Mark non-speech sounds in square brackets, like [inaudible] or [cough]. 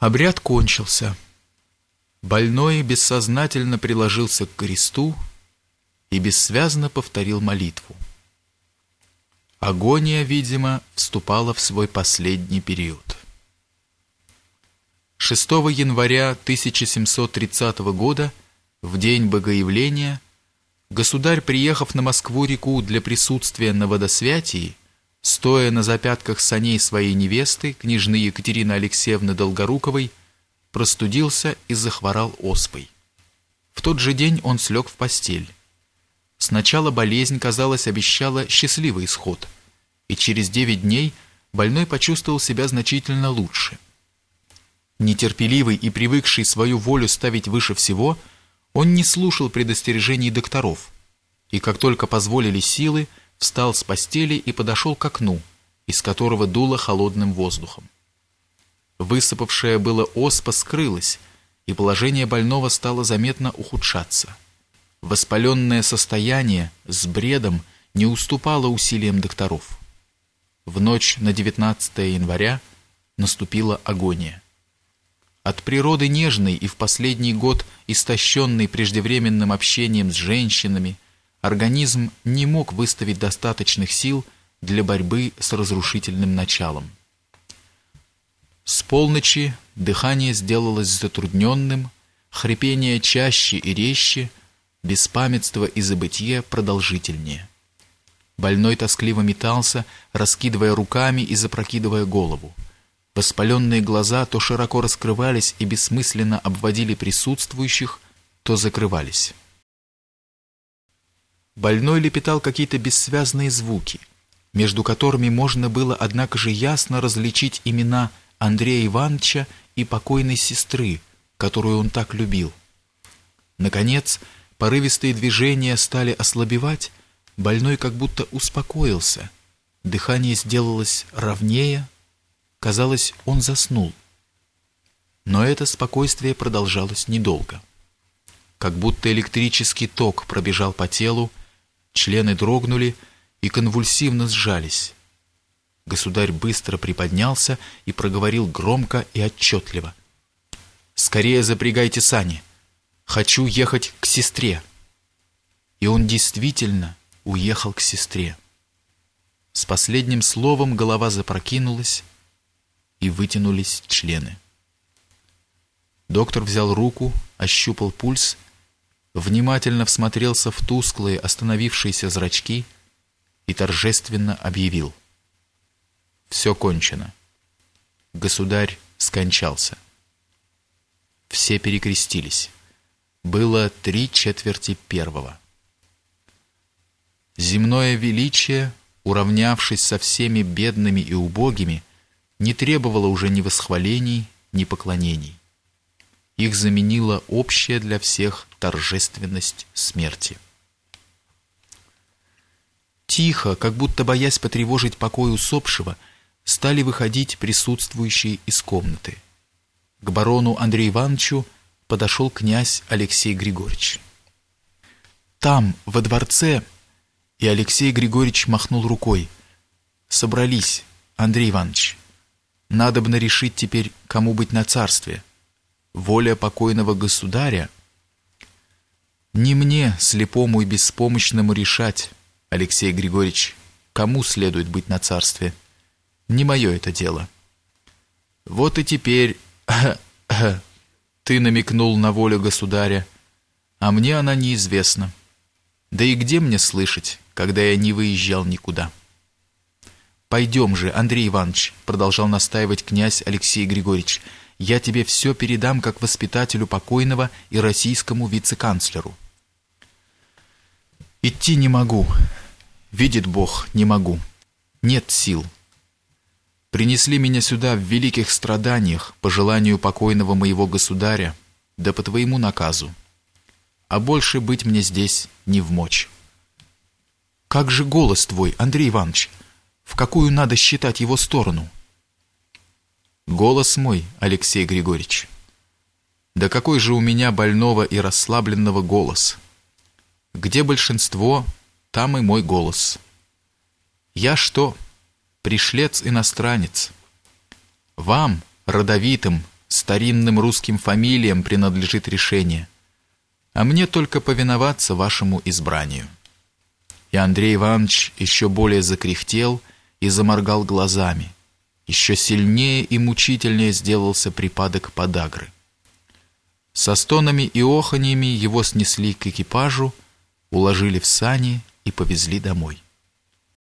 Обряд кончился. Больной бессознательно приложился к кресту и бессвязно повторил молитву. Агония, видимо, вступала в свой последний период. 6 января 1730 года, в день Богоявления, государь, приехав на Москву-реку для присутствия на водосвятии, стоя на запятках саней своей невесты, княжны Екатерины Алексеевны Долгоруковой, простудился и захворал оспой. В тот же день он слег в постель. Сначала болезнь, казалось, обещала счастливый исход, и через девять дней больной почувствовал себя значительно лучше. Нетерпеливый и привыкший свою волю ставить выше всего, он не слушал предостережений докторов, и как только позволили силы, встал с постели и подошел к окну, из которого дуло холодным воздухом. Высыпавшая было оспа скрылась, и положение больного стало заметно ухудшаться. Воспаленное состояние с бредом не уступало усилиям докторов. В ночь на 19 января наступила агония. От природы нежной и в последний год истощенной преждевременным общением с женщинами, организм не мог выставить достаточных сил для борьбы с разрушительным началом. С полночи дыхание сделалось затрудненным, хрипение чаще и резче, беспамятство и забытье продолжительнее. Больной тоскливо метался, раскидывая руками и запрокидывая голову. Воспаленные глаза то широко раскрывались и бессмысленно обводили присутствующих, то закрывались. Больной лепетал какие-то бессвязные звуки, между которыми можно было, однако же, ясно различить имена Андрея Ивановича и покойной сестры, которую он так любил. Наконец, порывистые движения стали ослабевать, больной как будто успокоился, дыхание сделалось ровнее, казалось, он заснул. Но это спокойствие продолжалось недолго. Как будто электрический ток пробежал по телу, Члены дрогнули и конвульсивно сжались. Государь быстро приподнялся и проговорил громко и отчетливо. «Скорее запрягайте сани! Хочу ехать к сестре!» И он действительно уехал к сестре. С последним словом голова запрокинулась, и вытянулись члены. Доктор взял руку, ощупал пульс внимательно всмотрелся в тусклые остановившиеся зрачки и торжественно объявил. Все кончено. Государь скончался. Все перекрестились. Было три четверти первого. Земное величие, уравнявшись со всеми бедными и убогими, не требовало уже ни восхвалений, ни поклонений. Их заменила общая для всех торжественность смерти. Тихо, как будто боясь потревожить покой усопшего, стали выходить присутствующие из комнаты. К барону Андрею Ивановичу подошел князь Алексей Григорьевич. Там, во дворце, и Алексей Григорьевич махнул рукой. Собрались, Андрей Иванович. Надобно решить теперь, кому быть на царстве – воля покойного государя. Не мне, слепому и беспомощному, решать, Алексей Григорьевич, кому следует быть на царстве. Не мое это дело. Вот и теперь [clears throat] ты намекнул на волю государя, а мне она неизвестна. Да и где мне слышать, когда я не выезжал никуда? Пойдем же, Андрей Иванович, продолжал настаивать князь Алексей Григорьевич, — я тебе все передам как воспитателю покойного и российскому вице-канцлеру. Идти не могу. Видит Бог, не могу. Нет сил. Принесли меня сюда в великих страданиях по желанию покойного моего государя, да по твоему наказу. А больше быть мне здесь не в мочь. Как же голос твой, Андрей Иванович? В какую надо считать его сторону?» Голос мой, Алексей Григорьевич. Да какой же у меня больного и расслабленного голос. Где большинство, там и мой голос. Я что? Пришлец-иностранец. Вам, родовитым, старинным русским фамилиям принадлежит решение, а мне только повиноваться вашему избранию». И Андрей Иванович еще более закряхтел и заморгал глазами. Еще сильнее и мучительнее сделался припадок подагры. Со стонами и оханьями его снесли к экипажу, уложили в сани и повезли домой.